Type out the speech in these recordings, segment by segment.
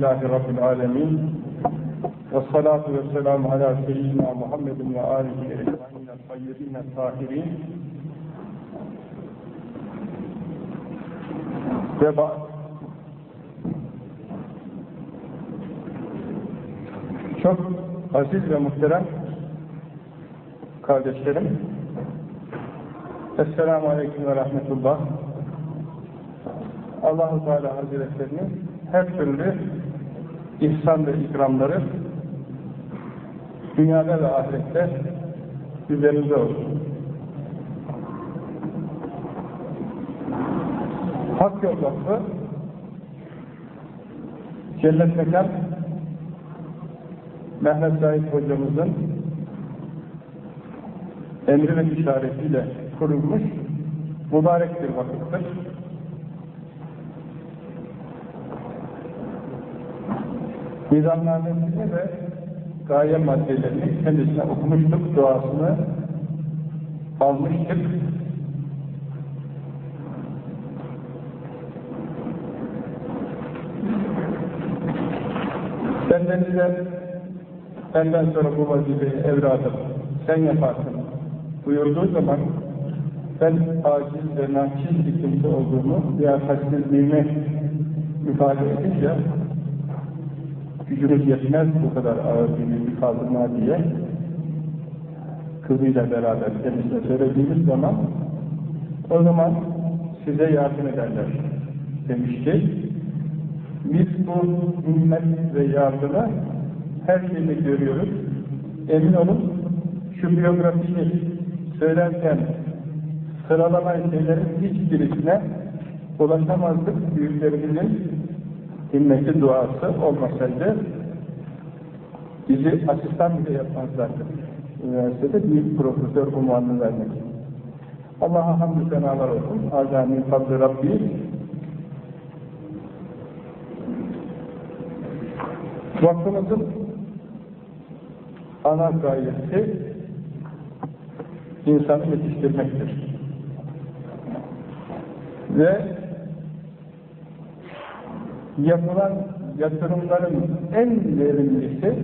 Elhamdülillahi Rabbil alemin. Ve salatu ve selamu ala seyyidina Muhammedin ve alihi ecmaîne tayyibîne tahirin. Ve. Çok aziz ve muhterem kardeşlerim, Esselamu Aleyküm ve Rahmetullah. Allah-u Teala Hazretlerinin her türlü ihsan ve ikramları dünyada ve ahirette üzerinde olsun. Hak Yol Vakfı Cennet Mekan Mehmet Zahid hocamızın emri ve işaretiyle kurulmuş mübarek bir vakıftır. Nizamnamesini ve gaye maddelerini kendisine okumuştuk, duasını almıştık. Benden size benden sonra bu vazifeyi evladım sen yaparsın buyurduğu zaman ben aciz ve naçiz bir kimse olduğumu liyakatsizliğimi ifade edince gücümüz yetmez bu kadar ağır bir yükü kaldırma diye kızıyla beraber kendisine söylediğimiz zaman o zaman size yardım ederler demişti. Biz bu himmet ve yardımı her şeyde görüyoruz. Emin olun şu biyografiyi söylerken sıralanan şeylerin hiçbirisine ulaşamazdık. Büyüklerimizin himmeti duası olmasaydı bizi asistan bile yapmazlardı. Üniversitede büyük profesör unvanını vermek. Allah'a hamdü senalar olsun. Azami fadlı Rabbi Vakfımızın ana gayesi insanı yetiştirmektir. Ve yapılan yatırımların en verimlisi,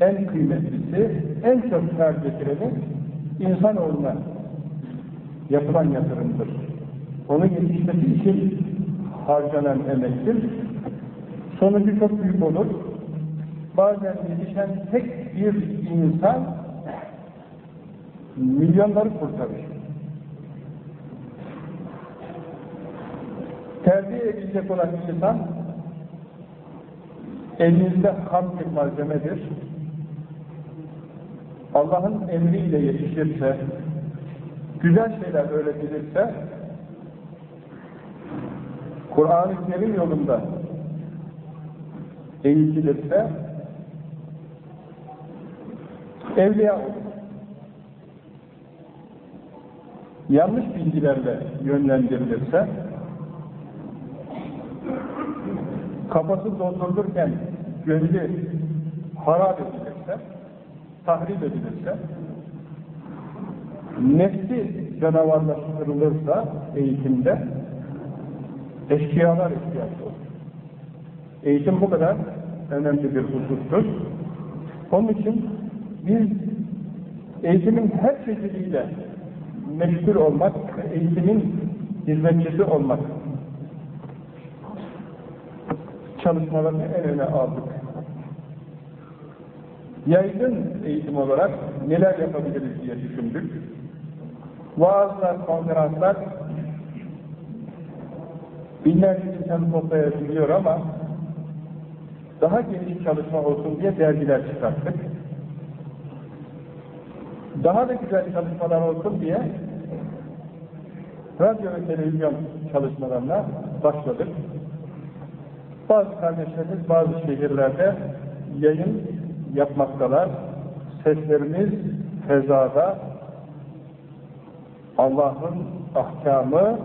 en kıymetlisi, en çok kar getireni insanoğluna yapılan yatırımdır. Onu yetiştirmek için harcanan emektir. Sonucu çok büyük olur. Bazen yetişen tek bir insan milyonları kurtarır. Terbiye edilecek olan insan elinizde ham bir malzemedir. Allah'ın emriyle yetişirse, güzel şeyler öğretilirse, Kur'an-ı Kerim yolunda eğitilirse, evliya. Yanlış bilgilerle yönlendirilirse, kafası doldurulurken gönlü harap edilirse, tahrip edilirse, nefsi canavarlaştırılırsa eğitimde, eşkıyalar eşkıyası olur. Eğitim bu kadar önemli bir husustur. Onun için biz eğitimin her çeşidiyle meşgul olmak, eğitimin hizmetçisi olmak çalışmalarını en öne aldık. Yaygın eğitim olarak neler yapabiliriz diye düşündük. Vaazlar, konferanslar binlerce insan toplayabiliyor ama daha geniş çalışma olsun diye dergiler çıkarttık. Daha da güzel çalışmalar olsun diye radyo ve televizyon çalışmalarına başladık. Bazı kardeşlerimiz bazı şehirlerde yayın yapmaktalar. Seslerimiz fezada Allah'ın ahkamı,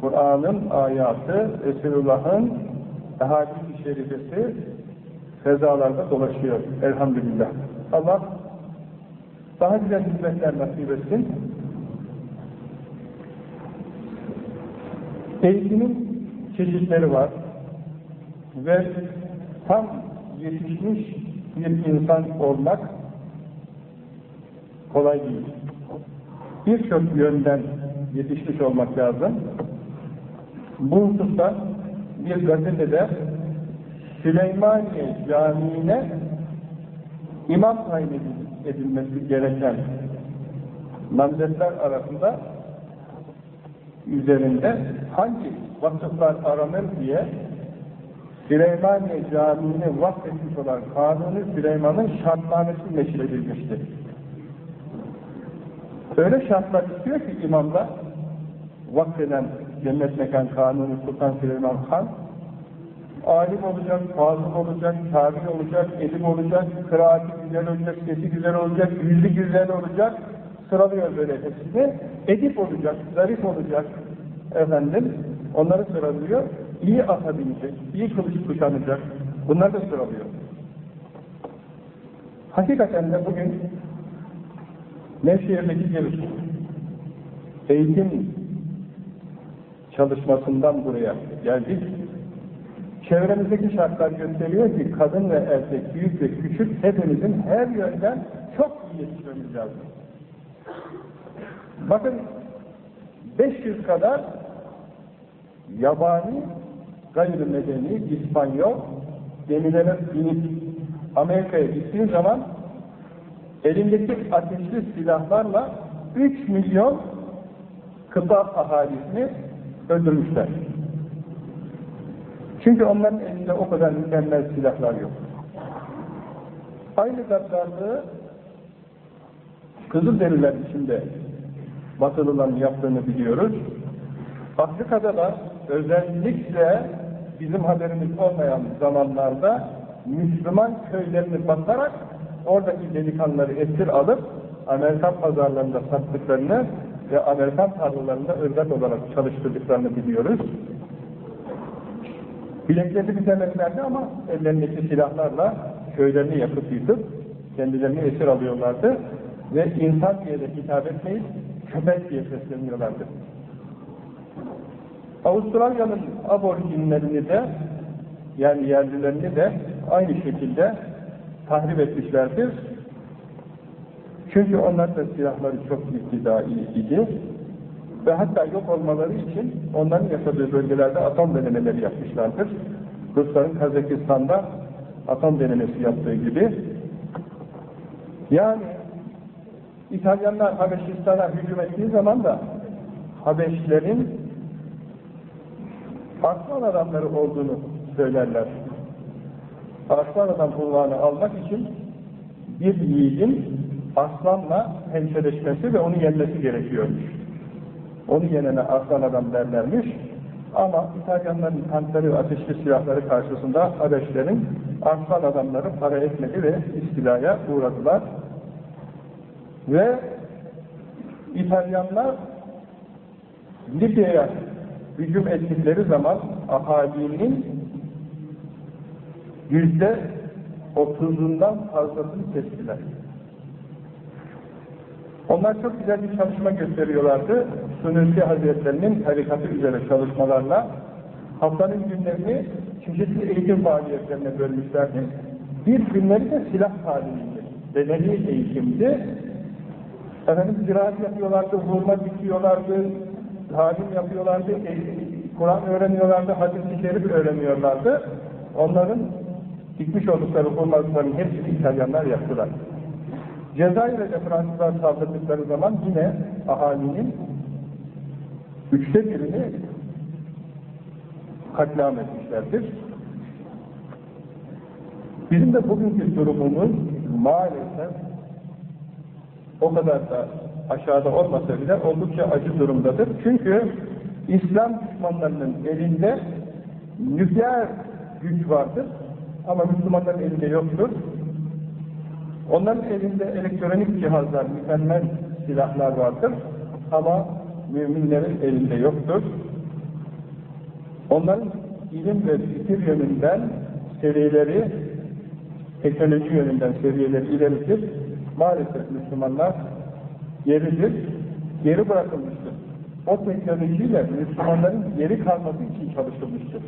Kur'an'ın ayatı, Resulullah'ın hadis-i şerifesi fezalarda dolaşıyor. Elhamdülillah. Allah daha güzel hizmetler nasip etsin. Eğitimin çeşitleri var. Ve tam yetişmiş bir insan olmak kolay değil. Birçok yönden yetişmiş olmak lazım. Bu hususta bir gazetede Süleymaniye Camii'ne imam tayin edilmesi gereken namzetler arasında üzerinde hangi vasıflar aranır diye Süleymaniye Camii'ni vakfetmiş olan Kanuni Süleyman'ın şartnamesi meşhur edilmiştir. Öyle şartlar istiyor ki imamda vakfeden Cennet Mekan Kanuni Sultan Süleyman Han alim olacak, fazıl olacak, tabi olacak, edip olacak, kıraati güzel olacak, sesi güzel olacak, yüzü güzel olacak, sıralıyor böyle hepsini. Edip olacak, zarif olacak, efendim, onları sıralıyor. İyi ata binecek, iyi kılıç kuşanacak, bunları da sıralıyor. Hakikaten de bugün Nevşehir'deki bir eğitim çalışmasından buraya geldik. Çevremizdeki şartlar gösteriyor ki kadın ve erkek, büyük ve küçük hepimizin her yönden çok iyi yetişmemiz lazım. Bakın 500 kadar yabani, gayrimedeni, İspanyol gemilere binip Amerika'ya gittiği zaman elindeki ateşli silahlarla 3 milyon kıta ahalisini öldürmüşler. Çünkü onların elinde o kadar mükemmel silahlar yok. Aynı gaddarlığı Kızılderililer içinde Batılıların yaptığını biliyoruz. Afrika'da da özellikle bizim haberimiz olmayan zamanlarda Müslüman köylerini basarak oradaki delikanlıları esir alıp Amerikan pazarlarında sattıklarını ve Amerikan tarlalarında ırgat olarak çalıştırdıklarını biliyoruz. Bileklerini bitemezlerdi ama ellerindeki silahlarla köylerini yakıp yıkıp kendilerini esir alıyorlardı ve insan diye de hitap etmeyip köpek diye sesleniyorlardı. Avustralya'nın aborjinlerini de yani yerlilerini de aynı şekilde tahrip etmişlerdir. Çünkü onlar da silahları çok iktidai idi. Ve hatta yok olmaları için onların yaşadığı bölgelerde atom denemeleri yapmışlardır. Rusların Kazakistan'da atom denemesi yaptığı gibi. Yani İtalyanlar Habeşistan'a hücum ettiği zaman da Habeşlerin Arslan adamları olduğunu söylerler. Arslan adam unvanı almak için bir yiğidin aslanla hemşereşmesi ve onu yenmesi gerekiyormuş. Onu yenene aslan adam derlermiş. Ama İtalyanların tankları ateşli silahları karşısında Habeşlerin aslan adamları para etmedi ve istilaya uğradılar. Ve İtalyanlar Libya'ya hücum ettikleri zaman ahalinin yüzde otuzundan fazlasını kestiler. Onlar çok güzel bir çalışma gösteriyorlardı. Sunusi Hazretlerinin tarikatı üzere çalışmalarla haftanın günlerini çeşitli eğitim faaliyetlerine bölmüşlerdi. Bir günleri de silah talimiydi. Bedeni eğitimdi. Efendim ziraat yapıyorlardı, hurma dikiyorlardı, talim yapıyorlardı, e, Kur'an öğreniyorlardı, hadis-i şerif öğreniyorlardı. Onların dikmiş oldukları hurmalıkların hepsini İtalyanlar yaptılar. Cezayir'e Fransızlar saldırdıkları zaman yine ahalinin üçte birini katliam etmişlerdir. Bizim de bugünkü durumumuz maalesef o kadar da aşağıda olmasa bile oldukça acı durumdadır. Çünkü İslam düşmanlarının elinde nükleer güç vardır ama Müslümanların elinde yoktur. Onların elinde elektronik cihazlar, mükemmel silahlar vardır ama müminlerin elinde yoktur. Onların ilim ve fikir yönünden seviyeleri, teknoloji yönünden seviyeleri ileridir. Maalesef Müslümanlar geridir, geri bırakılmıştır. o teknolojiyle Müslümanların geri kalması için çalışılmıştır.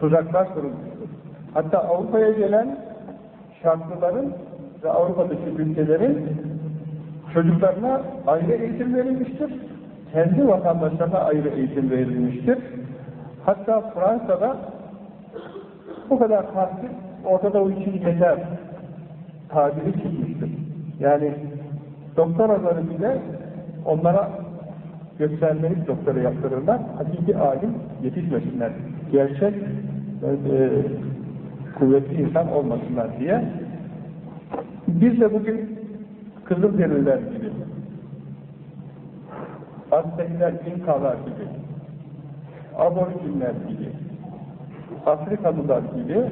Tuzaklar kurulmuştur. Hatta Avrupa'ya gelen şartlıların ve Avrupa'daki ülkelerin çocuklarına ayrı eğitim verilmiştir. Kendi vatandaşlarına ayrı eğitim verilmiştir. Hatta Fransa'da bu kadar farklı ortada o için yeter tabiri çıkmıştır. Yani doktor azarı bile onlara göstermelik doktora yaptırırlar. Hakiki alim yetişmesinler. Gerçek e, kuvvetli insan olmasınlar diye. Biz de bugün Kızılderililer gibi, Aztekler, İnkalar gibi, Aborjinler gibi, Afrikalılar gibi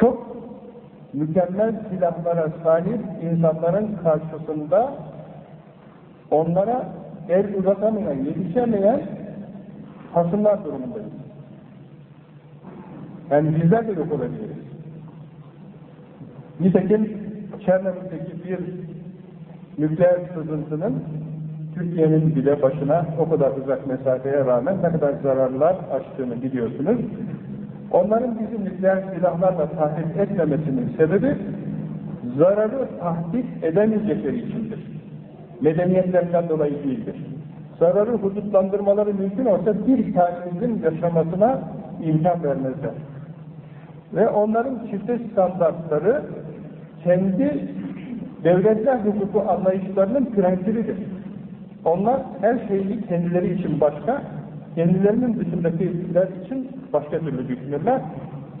çok mükemmel silahlara sahip insanların karşısında onlara el uzatamayan, yetişemeyen hasımlar durumundayız. Yani bizler de yok olabiliriz. Nitekim Çernobil'deki bir nükleer sızıntının Türkiye'nin bile başına o kadar uzak mesafeye rağmen ne kadar zararlar açtığını biliyorsunuz. Onların bizim nükleer silahlarla tahdit etmemesinin sebebi zararı tahdit edemeyecekleri içindir. Medeniyetlerinden dolayı değildir. Zararı hudutlandırmaları mümkün olsa bir tanemizin yaşamasına imkan vermezler. Ve onların çifte standartları kendi devletler hukuku anlayışlarının prensibidir. Onlar her şeyi kendileri için başka, kendilerinin dışındakiler için başka türlü düşünürler.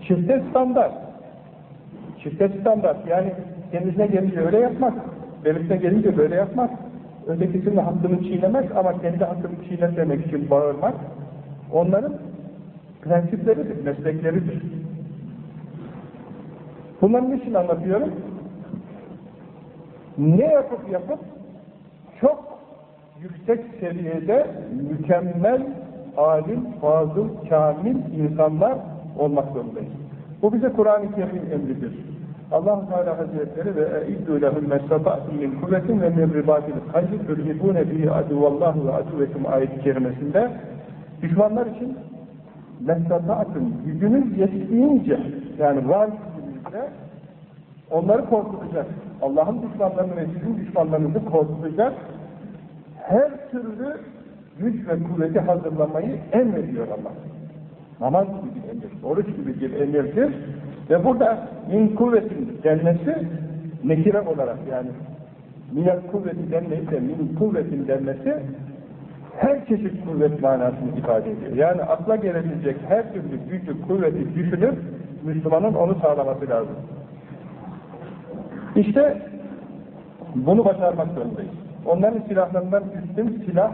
Çifte standart. Çifte standart yani kendisine gelince öyle yapmak, devletine gelince böyle yapmak, ötekisinin hakkını çiğnemek ama kendi hakkını çiğnememek için bağırmak, onların prensipleridir, meslekleridir. Bunların için anlatıyorum? Ne yapıp yapıp çok yüksek seviyede mükemmel, alim, fazıl, kamil insanlar olmak zorundayız. Bu bize Kur'an-ı Kerim emridir. allah Teala Hazretleri ve اِدُّ لَهُمْ مَسْتَطَعْتُمْ مِنْ كُوَّةٍ وَمِنْ رِبَاتِ الْخَيْرِ تُرْهِبُونَ بِهِ عَدُوَ اللّٰهُ وَعَدُوَكُمْ ayet-i kerimesinde düşmanlar için mestatatın gücünüz yettiğince yani var gücünüzle onları korkutacak. Allah'ın düşmanlarını ve sizin düşmanlarınızı korkutacak. Her türlü güç ve kuvveti hazırlamayı emrediyor Allah. Namaz gibi bir emir, oruç gibi bir emirdir. Ve burada min kuvvetin denmesi nekire olarak yani minel kuvveti denmeyip de min kuvvetin denmesi her çeşit kuvvet manasını ifade ediyor. Yani akla gelebilecek her türlü gücü, kuvveti düşünüp Müslümanın onu sağlaması lazım. İşte bunu başarmak zorundayız. Onların silahlarından üstün silah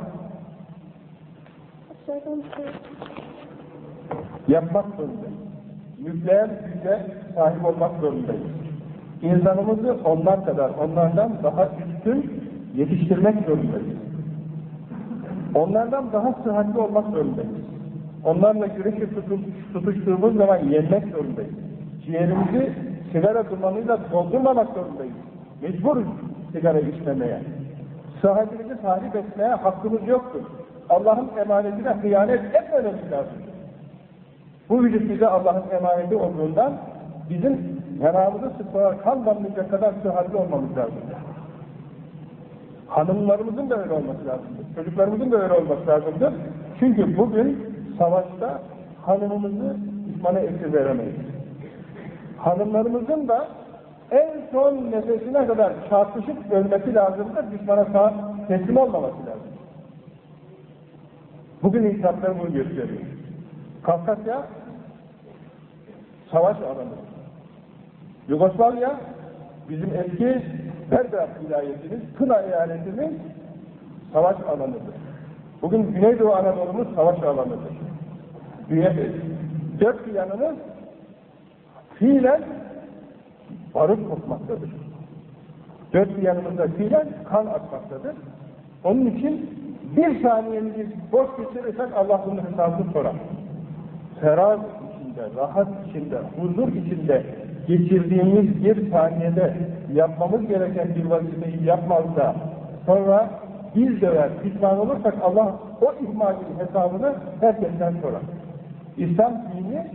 yapmak zorundayız. Nükleer güce sahip olmak zorundayız. İnsanımızı onlar kadar, onlardan daha üstün yetiştirmek zorundayız. Onlardan daha sıhhatli olmak zorundayız. Onlarla güreşe tutuştuğumuz zaman yenmek zorundayız. Ciğerimizi sigara dumanıyla doldurmamak zorundayız. Mecburuz sigara içmemeye. Sıhhatimizi tahrip etmeye hakkımız yoktur. Allah'ın emanetine hıyanet etmememiz lazım. Bu vücut bize Allah'ın emaneti olduğundan bizim yanağımızı sıkmaya kan damlayacak kadar sıhhatli olmamız lazım. Hanımlarımızın da öyle olması lazımdır. Çocuklarımızın da öyle olması lazımdır. Çünkü bugün savaşta hanımımızı düşmana esir veremeyiz. Hanımlarımızın da en son nefesine kadar çarpışıp ölmesi lazımdır. Düşmana teslim olmaması lazım. Bugün inkılaplar bunu gösteriyor. Kafkasya savaş alanı. Yugoslavya bizim eski Belgrad vilayetimiz, Kına eyaletimiz savaş alanıdır. Bugün Güneydoğu Anadolu'muz savaş alanıdır. Dört bir yanımız fiilen barut kokmaktadır. Dört bir yanımızda fiilen kan akmaktadır. Onun için bir saniyenizi boş geçirirsek Allah bunun hesabını sorar. Ferah içinde, rahat içinde, huzur içinde geçirdiğimiz bir saniyede yapmamız gereken bir vazifeyi yapmazsa sonra dil döver, pişman olursak Allah o ihmalin hesabını herkesten sorar. İslam dini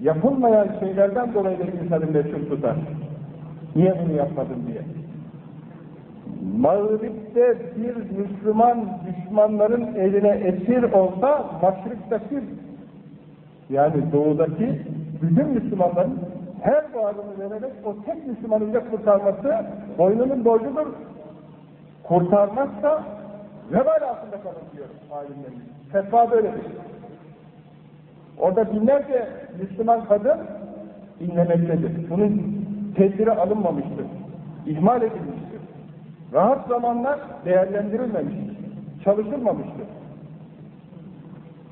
yapılmayan şeylerden dolayı da insanı mesul tutar. Niye bunu yapmadın diye. Mağrib'de bir Müslüman düşmanların eline esir olsa Maşrik'teki yani doğudaki bütün Müslümanların her varlığını vererek o tek Müslümanı bile kurtarması boynunun borcudur. Kurtarmazsa vebal altında kalır diyor alimlerimiz. Fetva böyledir. Orada binlerce Müslüman kadın inlemektedir. Bunun tedbiri alınmamıştır. İhmal edilmiştir. Rahat zamanlar değerlendirilmemiştir. Çalışılmamıştır.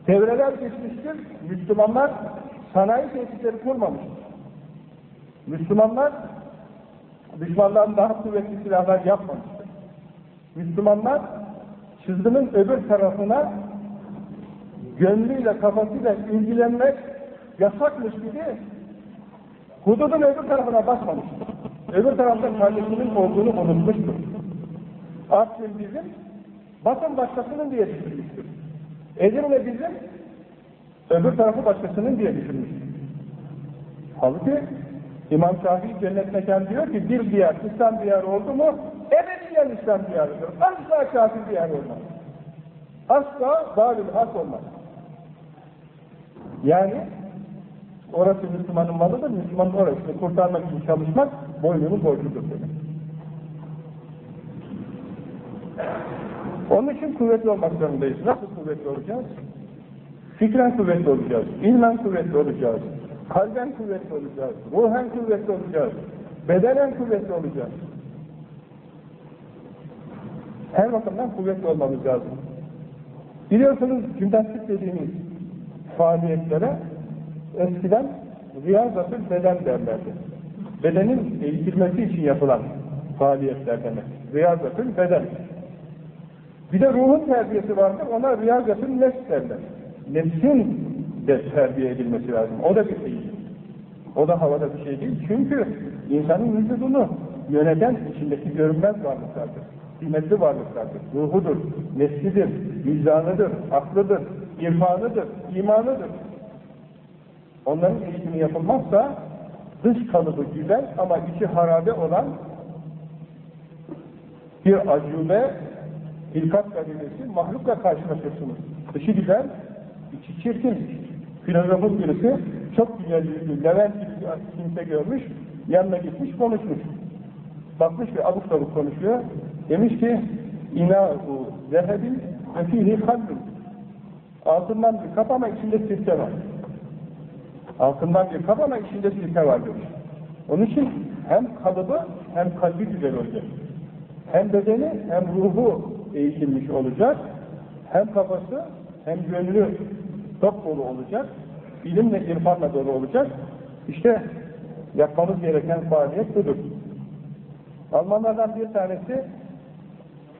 Devreler geçmiştir. Müslümanlar sanayi tesisleri kurmamıştır. Müslümanlar düşmandan daha kuvvetli silahlar yapmamıştır. Müslümanlar çizginin öbür tarafına gönlüyle kafasıyla ilgilenmek yasakmış gibi hududun öbür tarafına bakmamıştır. Öbür tarafta kardeşinin olduğunu unutmuştur. Artvin bizim, bakın başkasının diye düşünmüştür. Edirne bizim, öbür tarafı başkasının diye düşünmüştür. Halbuki İmam Şafii cennet mekan diyor ki bir diyar, İslam diyarı oldu mu ebediyen İslam diyarıdır. Asla kafir diyar olmaz. Asla dalil hak olmaz. Yani orası Müslümanın malıdır, Müslümanın orasını kurtarmak için çalışmak boynunun borcudur demek. Onun için kuvvetli olmak zorundayız. Nasıl kuvvetli olacağız? Fikren kuvvetli olacağız, ilmen kuvvetli olacağız, kalben kuvvetli olacağız, ruhen kuvvetli olacağız, bedenen kuvvetli olacağız. Her bakımdan kuvvetli olmamız lazım. Biliyorsunuz cümlestik dediğimiz faaliyetlere eskiden riyazatül beden derlerdi. Bedenin eğitilmesi için yapılan faaliyetler demek. Riyazatül beden. Bir de ruhun terbiyesi vardır, ona riyazatül nefs derler. Nefsin de terbiye edilmesi lazım. O da bir şey. O da havada bir şey değil. Çünkü insanın vücudunu yöneten içindeki görünmez varlıklardır. Kıymetli varlıklardır. Ruhudur, nefsidir, vicdanıdır, aklıdır, irfanıdır, imanıdır. Onların eğitimi yapılmazsa dış kalıbı güzel ama içi harabe olan bir acube hilkat kabilesi mahlukla karşılaşırsınız. Dışı güzel, içi çirkin. Filozofun birisi çok güzel yüzlü, Levent gibi kimse görmüş, yanına gitmiş konuşmuş. Bakmış ve abuk sabuk konuşuyor. Demiş ki inâhu zehebin ve fihi kalbin. Altından bir kap ama içinde sirke var. Altından bir kap ama içinde sirke var demiş. Onun için hem kalıbı hem kalbi güzel olacak. Hem bedeni hem ruhu eğitilmiş olacak. Hem kafası hem gönlü top dolu olacak. İlimle, irfanla dolu olacak. İşte yapmamız gereken faaliyet budur. Almanlardan bir tanesi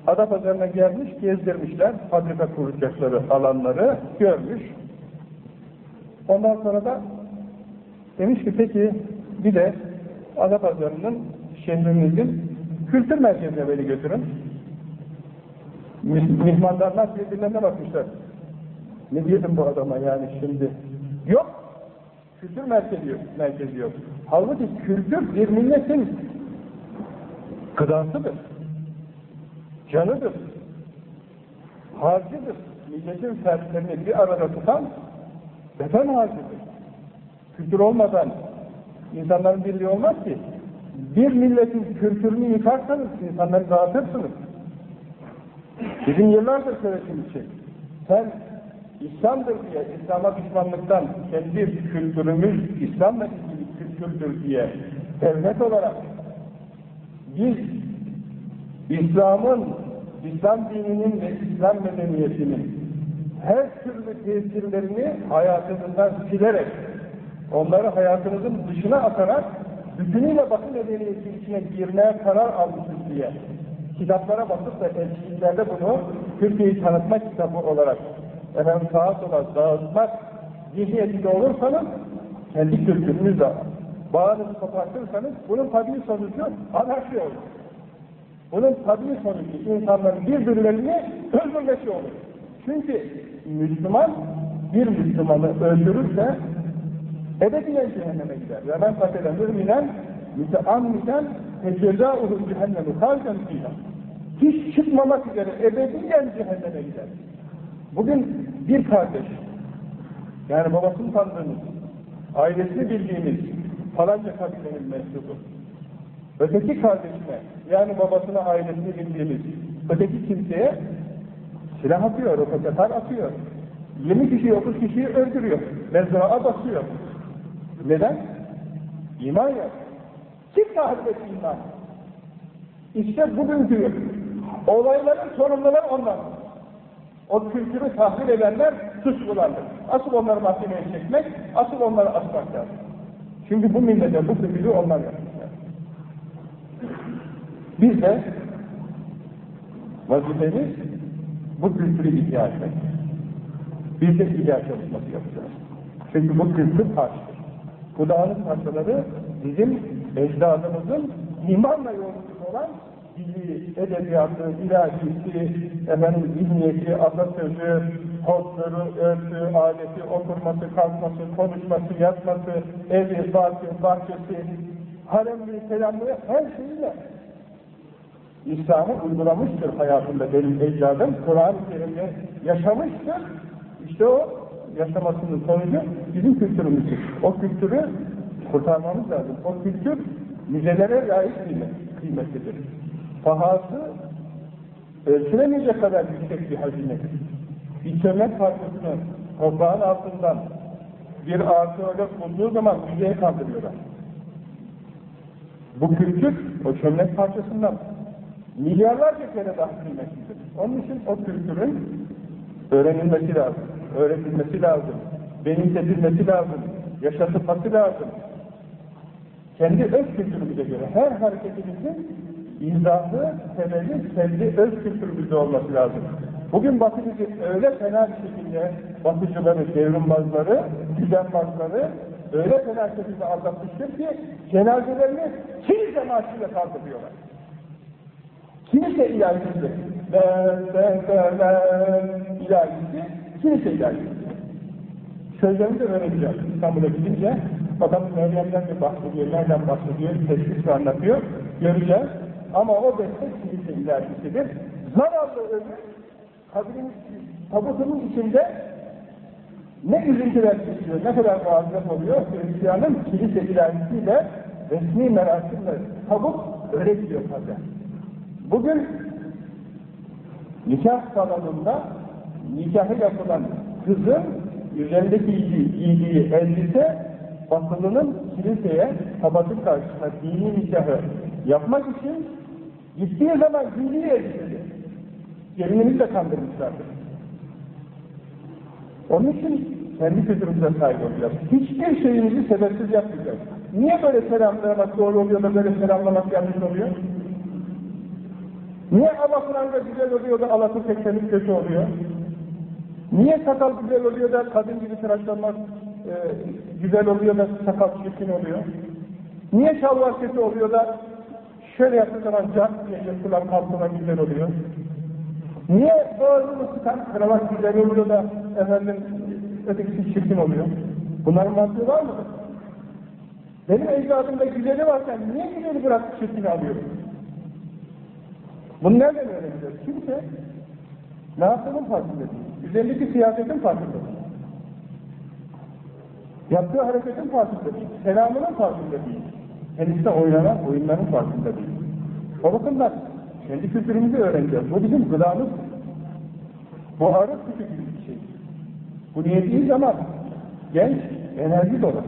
Adapazarı'na gelmiş, gezdirmişler, fabrika kuracakları alanları görmüş. Ondan sonra da demiş ki peki bir de Adapazarı'nın şehrimizin kültür merkezine beni götürün. Mihmandarlar birbirlerine bakmışlar. Ne diyelim bu adama yani şimdi? Yok. Kültür merkezi yok. Merkezi yok. Halbuki kültür bir milletin gıdasıdır canıdır, harcıdır. Milletin fertlerini bir arada tutan vatan harcıdır. Kültür olmadan insanların birliği olmaz ki. Bir milletin kültürünü yıkarsanız insanları dağıtırsınız. Bizim yıllardır söylediğimiz şey. Sen İslam'dır diye, İslam'a düşmanlıktan kendi kültürümüz İslam'la ilgili kültürdür diye devlet olarak biz İslam'ın, İslam dininin ve İslam medeniyetinin her türlü tesirlerini hayatınızdan silerek, onları hayatınızın dışına atarak, bütünüyle Batı medeniyeti içine girmeye karar almışız diye kitaplara basıp da elçiliklerde bunu Türkiye'yi tanıtmak kitabı olarak efendim sağa sola dağıtmak zihniyetinde olursanız kendi kültürünüzle bağınızı kopartırsanız bunun tabii sonucu anarşi olur. Bunun tabii sonucu insanların birbirlerini öldürmesi olur. Çünkü Müslüman bir Müslümanı öldürürse ebediyen cehenneme gider. Ve ben katede müminen müteammiden fecezâuhu cehennemi halden fîhâ. Hiç çıkmamak üzere ebediyen cehenneme gider. Bugün bir kardeş, yani babasını tanıdığımız, ailesini bildiğimiz falanca kabilenin mensubu, öteki kardeşine, yani babasına, ailesini bildiğimiz öteki kimseye silah atıyor, roketetar atıyor. 20 kişi, 30 kişiyi öldürüyor. Mezrağa basıyor. Neden? İman yok. Kim tahrip etti iman? İşte bugünkü olayların sorumluları onlar. O kültürü tahrip edenler suçlulardır. Asıl onları mahkemeye çekmek, asıl onları asmak lazım. Çünkü bu millete bu kültürü onlar yapmışlar. Biz de vazifemiz bu kültürü ihya etmek. Biz de ihya çalışması yapacağız. Çünkü bu kültür taştır. Bu dağınık parçaları bizim ecdadımızın imanla yoğrulmuş olan dili, edebiyatı, ilahisi, efendim, zihniyeti, atasözü, kodları, örtü, aleti, oturması, kalkması, konuşması, yatması, evi, barkı, bahçesi, haremli, selamlı, her şeyiyle İslam'ı uygulamıştır hayatında benim ecdadım. Kur'an-ı Kerim'de yaşamıştır. İşte o yaşamasının sonucu bizim kültürümüzdür. O kültürü kurtarmamız lazım. O kültür müzelere layık kıymetlidir. Pahası ölçülemeyecek kadar yüksek bir hazinedir. Bir çömlek parçasını toprağın altından bir arkeolog bulduğu zaman müzeye kaldırıyorlar. Bu kültür o çömlek parçasından milyarlarca kere daha kıymetlidir. Onun için o kültürün öğrenilmesi lazım, öğretilmesi lazım, benimsetilmesi lazım, yaşatılması lazım. Kendi öz kültürümüze göre her hareketimizin izahı, temeli, kendi öz kültürümüzde olması lazım. Bugün Batı bizi öyle fena bir şekilde batıcıları, devrimbazları, düzenbazları öyle fena şekilde aldatmıştır ki cenazelerini kilise marşıyla kaldırıyorlar. Kilise ilahisi, ben, ben, ben, ben ilahisi, kilise ilahisi. Sözlerini de öğreneceğiz. İstanbul'a gidince bakalım Meryem'den mi bahsediyor, nereden bahsediyor, teşhisle anlatıyor, göreceğiz. Ama o beste kilise ilahisidir. Zararlı ömür, kabrin, tabutunun içinde ne üzüntüler geçiyor, ne kadar muazzam oluyor, Hristiyanın kilise ilahisiyle resmi merasimle tabut öyle gidiyor. Bugün nikah salonunda nikahı yapılan kızın üzerindeki giydiği, elbise batılının kiliseye tabatın karşısına dini nikahı yapmak için gittiği zaman giydiği elbisesi. Gelinimizi de kandırmışlardır. Onun için kendi kültürümüze sahip olacağız. Hiçbir şeyimizi sebepsiz yapmayacağız. Niye böyle selamlamak doğru oluyor da böyle selamlamak yanlış oluyor? Niye alafranga güzel oluyor da alafı teksenik kötü oluyor? Niye sakal güzel oluyor da kadın gibi tıraşlanmak e, güzel oluyor da sakal çirkin oluyor? Niye şalvar kötü oluyor da şöyle yaptığı zaman can diye yapılan kalkına güzel oluyor? Niye boğazını sıkan kravat güzel oluyor da efendim ötekisi çirkin oluyor? Bunların mantığı var mı? Benim ecdadımda güzeli varken niye güzeli bırakıp çirkini alıyorum? Bunu nereden öğreneceğiz? Kimse yaptığının farkında değil. Üzerindeki siyasetin farkında. Yaptığı hareketin farkında değil. Selamının farkında. Kendisine oynanan oyunların farkında değil. O bakımdan kendi kültürümüzü öğreneceğiz. Bu bizim gıdamız. Bu arı küçük bir şey. Bu niyetliği zaman genç, enerji dolu.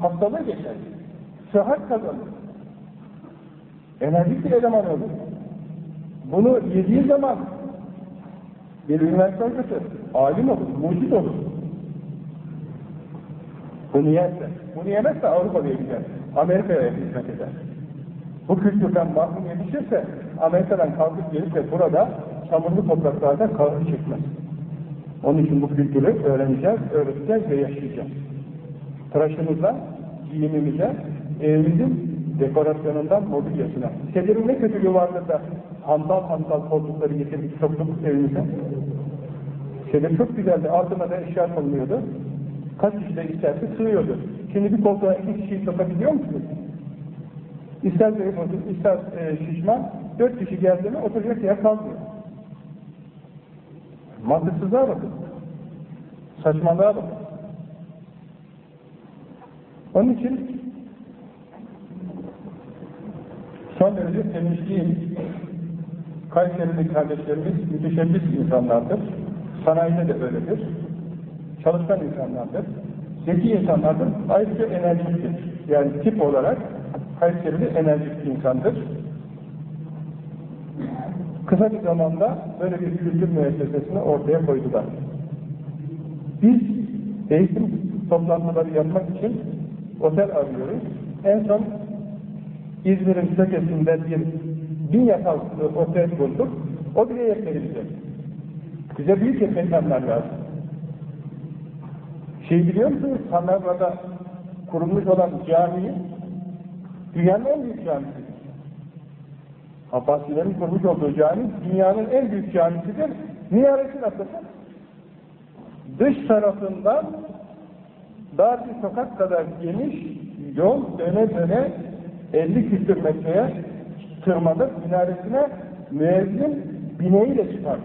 Hastalığı geçer. Sıhhat kazanır. Enerjik bir eleman olur. Bunu yediği zaman bir üniversite hocası, alim olur, mucit olur. Bunu yerse, bunu yemezse Avrupa'ya gider, Amerika'ya hizmet eder. Bu kültürden mahrum yetişirse, Amerika'dan kalkıp gelirse burada çamurlu topraklarda kahır çekmez. Onun için bu kültürü öğreneceğiz, öğreteceğiz ve yaşayacağız. Tıraşımızla, giyimimize, evimizin dekorasyonundan mobilyasına. Sedirin ne kötülüğü vardır da hantal hantal koltukları getirdik soktuk evimize. Şeyler çok güzeldi. Altına da eşya konuluyordu. Kaç kişi de isterse sığıyordu. Şimdi bir koltuğa iki kişiyi sokabiliyor musunuz? İster zayıf olsun, ister e, şişman, dört kişi geldi mi oturacak yer kalmıyor. Mantıksızlığa bakın. Saçmalığa bakın. Onun için son derece temizliğin Kayseri'deki kardeşlerimiz müteşebbis insanlardır. Sanayide de öyledir. Çalışkan insanlardır. Zeki insanlardır. Ayrıca enerjiktir. Yani tip olarak Kayserili enerjik insandır. Kısa bir zamanda böyle bir kültür müessesesini ortaya koydular. Biz eğitim toplantıları yapmak için otel arıyoruz. En son İzmir'in kökesinde bir bin yataklı otel bulduk. O bile yetmedi bize. Büyük mekanlar lazım. Şey biliyor musunuz? Sanarla'da kurulmuş olan camiyi dünyanın en büyük camisi. Abbasilerin kurmuş olduğu cami dünyanın en büyük camisidir. Minaresi nasıl? Dış tarafından dar bir sokak kadar geniş yol döne döne 50 küsur metreye tırmanır. Minaresine müezzin bineğiyle çıkar.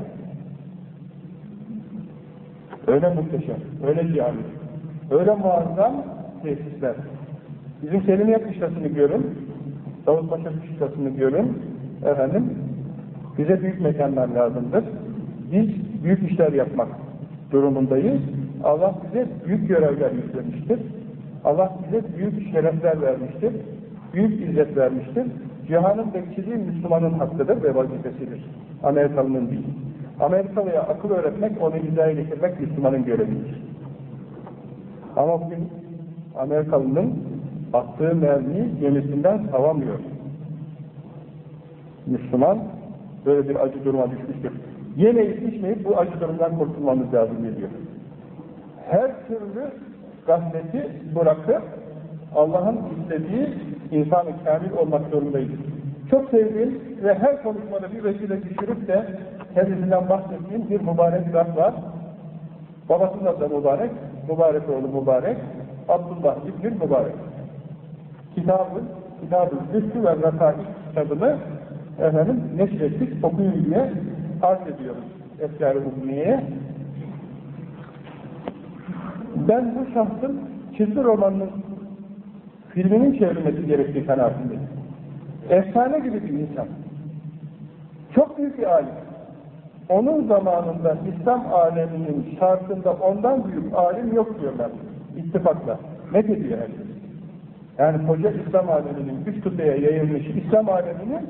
Öyle muhteşem, öyle cami, öyle muazzam tesisler. Bizim Selimiye kışlasını görün, Davutpaşa kışlasını görün, efendim, bize büyük mekanlar lazımdır. Biz büyük işler yapmak durumundayız. Allah bize büyük görevler yüklemiştir. Allah bize büyük şerefler vermiştir. Büyük izzet vermiştir. Cihanın bekçiliği Müslümanın hakkıdır ve vazifesidir. Amerikalının değil. Amerikalıya akıl öğretmek, onu hizaya getirmek Müslümanın görevidir. Ama bugün Amerikalının attığı mermiyi gemisinden savamıyor. Müslüman böyle bir acı duruma düşmüştür. Yemeyip içmeyip bu acı durumdan kurtulmamız lazım geliyor. Her türlü gafleti bırakıp Allah'ın istediği insanı kamil olmak zorundayız. Çok sevdiğim ve her konuşmada bir vesile düşürüp de kendisinden bahsettiğim bir mübarek zat var. Babasının da mübarek, mübarek oğlu mübarek, Abdullah İbnül Mübarek. Kitabı, kitabı Zühtü ve Rakaik kitabını efendim neşrettik, okuyun diye arz ediyoruz Efkar-ı. Ben bu şahsın çizgi romanının filminin çevrilmesi gerektiği kanaatindeyim. Efsane gibi bir insan. Çok büyük bir alim. Onun zamanında İslam aleminin şartında ondan büyük alim yok diyorlar. İttifakla. Ne diyor herkes? Yani koca İslam aleminin üç kıtaya yayılmış İslam aleminin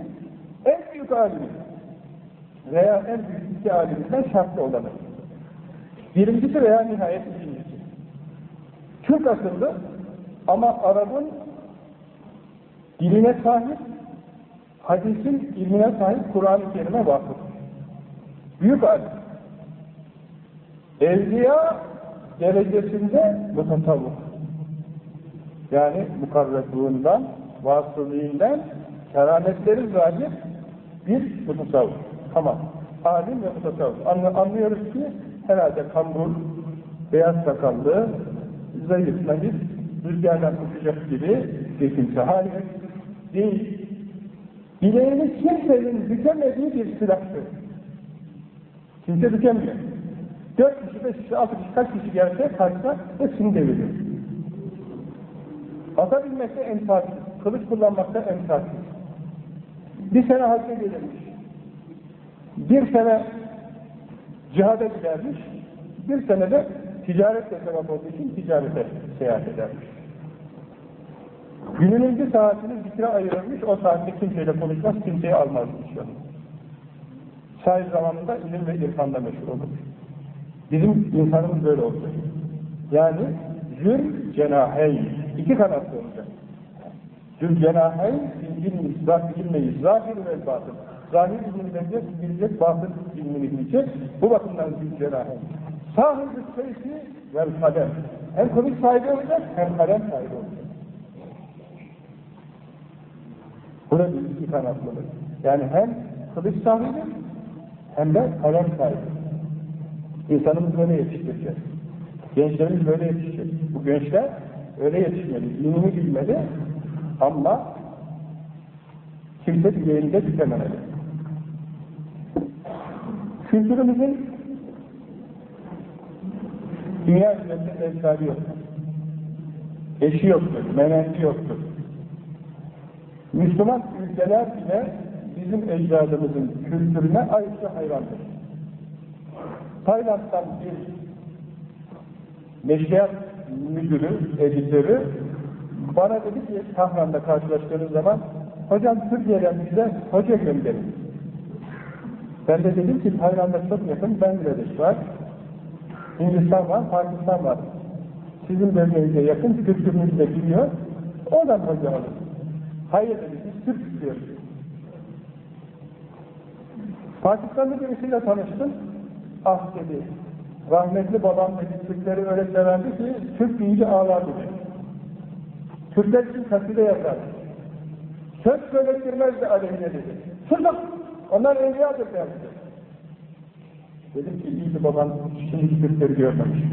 en büyük alimi veya en büyük iki aliminden şartlı olanı. Birincisi veya nihayet ikincisi. Türk asıllı ama Arap'ın diline sahip, hadisin ilmine sahip Kur'an-ı Kerim'e vakıf. Büyük alim. Evliya derecesinde mutasavvuf. Yani mukarrebuğundan, vasılığından kerametleri zahir bir mutasavvuf. Tamam. Alim ve mutasavvuf. Anlıyoruz ki herhalde kambur, beyaz sakallı, zayıf, naif, rüzgardan uçacak gibi bir kimse. Değil. Bileğini kimsenin bükemediği bir silahtır. Kimse bükemiyor. Dört kişi, beş kişi, altı kişi, kaç kişi gelse karşısına hepsini deviriyor. Atabilmekte emsalsiz, kılıç kullanmakta emsalsiz. Bir sene hacca gelirmiş. Bir sene cihada gidermiş. Bir sene de ticaretle sebep olduğu için ticarete seyahat edermiş. Gününün bir saatini zikre ayırırmış, o saatte kimseyle konuşmaz, kimseyi almazmış yanına. Sahil zamanında ilim ve irfanla meşhur olmuş. Bizim insanımız böyle olacak. Yani zül cenaheyn, iki kanatlı olacak. Zül cenaheyn, ilmin bilmeyiz, zahir ve batın. Zahir ilmini bilecek, bilecek, batın ilmini bilecek. Bu bakımdan zül cenaheyn. Sahibi seyfi vel kalem. Hem kılıç sahibi olacak, hem kalem sahibi olacak. Bu da iki kanatlılık. Yani hem kılıç sahibi hem de kalem sahibi. İnsanımız böyle yetiştireceğiz. Gençlerimiz böyle yetişecek. Bu gençler öyle yetişmeli. Dinini bilmeli ama kimse dileğinde tütememeli. Kültürümüzün dünya üzerinde emsali yoktur. Eşi yoktur, menenci yoktur. Müslüman ülkeler bile bizim ecdadımızın kültürüne ayrıca hayrandır. Tayland'dan bir neşriyat müdürü, editörü bana dedi ki Tahran'da karşılaştığınız zaman hocam Türkiye'den bize hoca gönderin. Ben de dedim ki Tayland'a çok yakın Bangladeş var, Hindistan var, Pakistan var. Sizin bölgenize yakın, kültürünüzü de biliyor. Oradan hoca alın. Hayır dedi, biz Türk istiyoruz. Pakistanlı birisiyle tanıştım. Ah dedi, rahmetli babam dedi, Türkleri öyle severdi ki, Türk deyince ağlar dedi. Türkler için kaside yazar. Söz söylettirmezdi aleyhine dedi. Sırdım, onlar evliyadır derdi. Dedim ki iyi ki babam şimdi Türkleri görmemiş.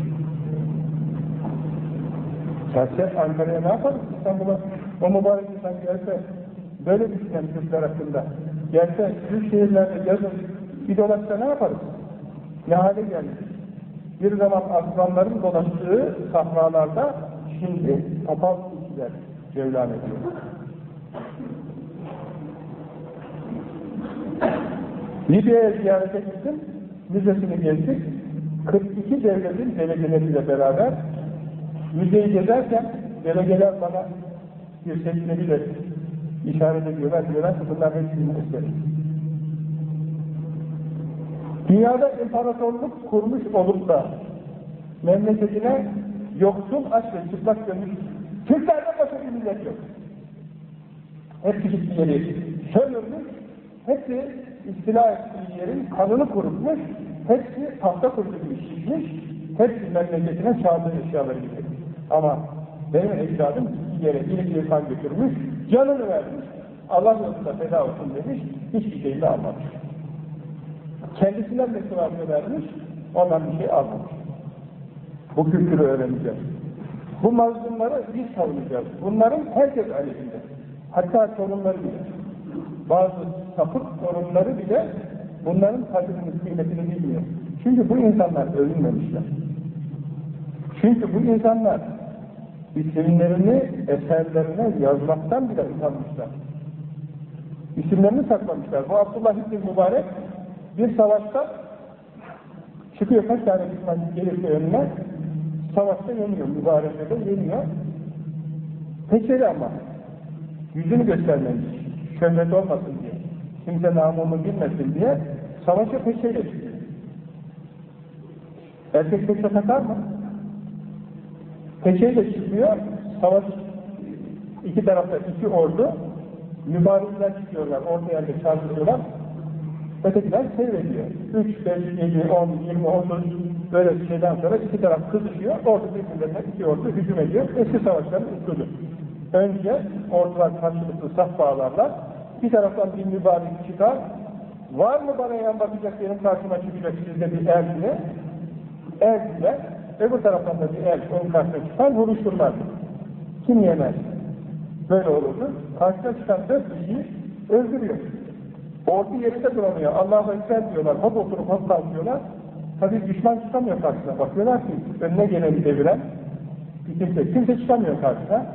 Gelse Ankara'ya ne yaparız? İstanbul'a o mübarek insan gelse böyle düşünen Türkler hakkında gelse büyük şehirlerde yazın bir dolaşsa ne yaparız? Ne hale gelmiş? Bir zaman aslanların dolaştığı sahralarda şimdi topal kişiler cevlan ediyor. Libya'ya ziyarete gittim, müzesini gezdik. 42 devletin delegeleriyle beraber müzeyi gezerken delegeler bana bir seçmeliyle işaret ediyorlar, diyorlar ki bunlar hepsinin eseri. Dünyada imparatorluk kurmuş olup da memleketine yoksul, aç ve çıplak dönmüş Türklerden başka bir millet yok. Hepsi gittiği yeri sömürmüş, hepsi istila ettiği yerin kanını kurutmuş, hepsi tahta gibi şişmiş, hepsi memleketine çaldığı eşyaları getirmiş. Ama benim ecdadım gittiği yere ilik insan götürmüş, canını vermiş, Allah yolunda feda olsun demiş, hiçbir şeyini de almamış. Kendisinden mesulatını vermiş, ondan bir şey almamış. Bu kültürü öğreneceğiz. Bu mazlumları biz savunacağız. Bunların herkes aleyhinde. Hatta sorunları bile. Bazı sapık sorunları bile bunların kadrini, kıymetini bilmiyor. Çünkü bu insanlar övünmemişler. Çünkü bu insanlar isimlerini eserlerine yazmaktan bile utanmışlar. İsimlerini saklamışlar. Bu Abdullah İbni Mübarek bir savaşta çıkıyor kaç tane düşman gelirse önüne savaşta yeniyor, mübarekede yeniyor. Peçeli ama yüzünü göstermemiş, şöhret olmasın diye, kimse namumu bilmesin diye savaşa peçeyle çıkıyor. Erkek peçe takar mı? Peçeyle çıkıyor, savaş iki tarafta iki ordu, mübarekler çıkıyorlar, orta yerde çarpışıyorlar, ötekiler seyrediyor. 3, 5, 7, 10, 20, 30 böyle bir şeyden sonra iki taraf kızışıyor, ordu birbirlerine iki ordu hücum ediyor. Eski savaşların usulü. Önce ordular karşılıklı saf bağlarlar, bir taraftan bir mübarek çıkar, var mı bana yan bakacak benim karşıma çıkacak sizde bir er bile, er bile, öbür taraftan da bir er onun karşısına çıkar, vuruşturmaz. Kim yemez? Böyle olurdu. Karşına çıkan dört kişiyi öldürüyor. Ordu yerinde duramıyor. Allah'a ekber diyorlar. Hop oturup hop kalkıyorlar. Tabii düşman çıkamıyor karşısına. Bakıyorlar ki önüne geleni deviren kimse. Kimse çıkamıyor karşısına.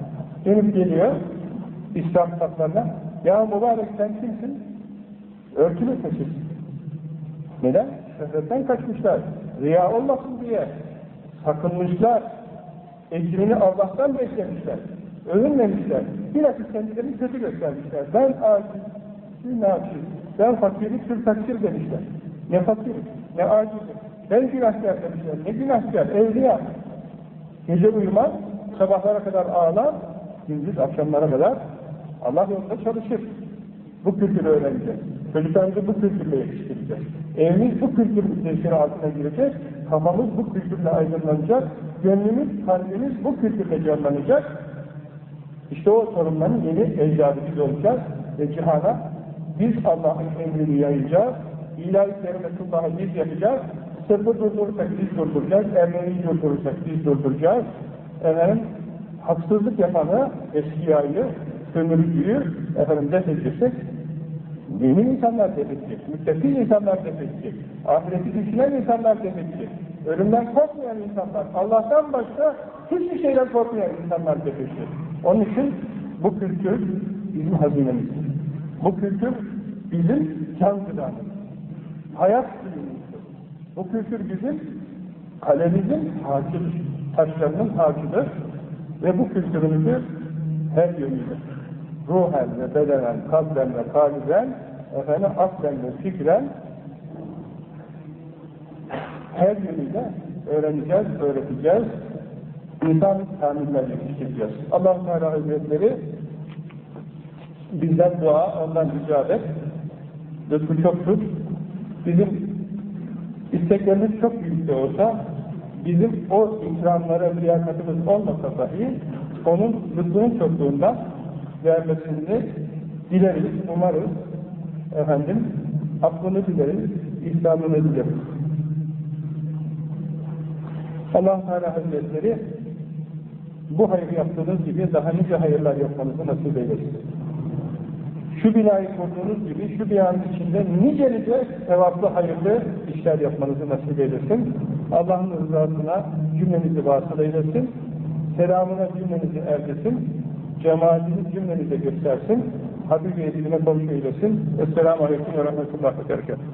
Dönüp geliyor İslam saflarına. Ya mübarek sen kimsin? Örtülü taşırsın. Neden? Şöhretten kaçmışlar. Riya olmasın diye. Sakınmışlar. Ecrini Allah'tan beklemişler. Övünmemişler. Bilakis kendilerini kötü göstermişler. Ben aciz, siz ne aciz? Ben fakiri, siz takdir demişler. Ne fakir, ne acizim. Ben günahkar demişler. Ne günahkar, evliya. Gece uyumaz, sabahlara kadar ağlar, gündüz akşamlara kadar Allah yolunda çalışır. Bu kültürü öğreneceğiz. Çocuklarımızı bu kültürle yetiştireceğiz. Evimiz bu kültürün tesiri altına girecek, kafamız bu kültürle aydınlanacak, gönlümüz, kalbimiz bu kültürle canlanacak. İşte o sorunların yeni ecdadı biz olacağız ve cihana Biz Allah'ın emrini yayacağız. İlahi kelimetullahı biz yapacağız. Sırrı durdurursak biz durduracağız. Ermeniyi durdurursak biz durduracağız. Efendim, haksızlık yapanı, eşkıyayı, sömürücüyü efendim def mümin insanlar def edecek, müttaki insanlar def edecek, ahireti düşünen insanlar def edecek, ölümden korkmayan insanlar, Allah'tan başka hiçbir şeyden korkmayan insanlar def edecek. Onun için bu kültür bizim hazinemizdir. Bu kültür bizim can gıdamız. Hayat suyumuzdur. Bu kültür bizim kalemizin harcıdır. Taşlarının harcıdır. Ve bu kültürümüzü her yönüyle ruhen ve bedenen, kalben ve kalben efendim aklen ve fikren her yönüyle öğreneceğiz, öğreteceğiz. İnsan kamiller yetiştireceğiz. allah Teala Hazretleri bizden dua, ondan icabet lütfu çoktur. Bizim isteklerimiz çok büyük de olsa bizim o ikramlara liyakatımız olmasa dahi onun lütfunun çokluğundan vermesini dileriz, umarız. Efendim, aklını dileriz, İslam'ını dileriz. allah Teala Hazretleri bu hayır yaptığınız gibi daha nice hayırlar yapmanızı nasip eylesin. Şu binayı kurduğunuz gibi şu binanın içinde nice nice sevaplı hayırlı işler yapmanızı nasip eylesin. Allah'ın rızasına cümlenizi vasıl eylesin. Selamına cümlenizi erdesin. Cemalini cümlenize göstersin. Habib-i Edil'ine komşu eylesin. Esselamu Aleyküm ve Rahmetullah ve Berekatuhu.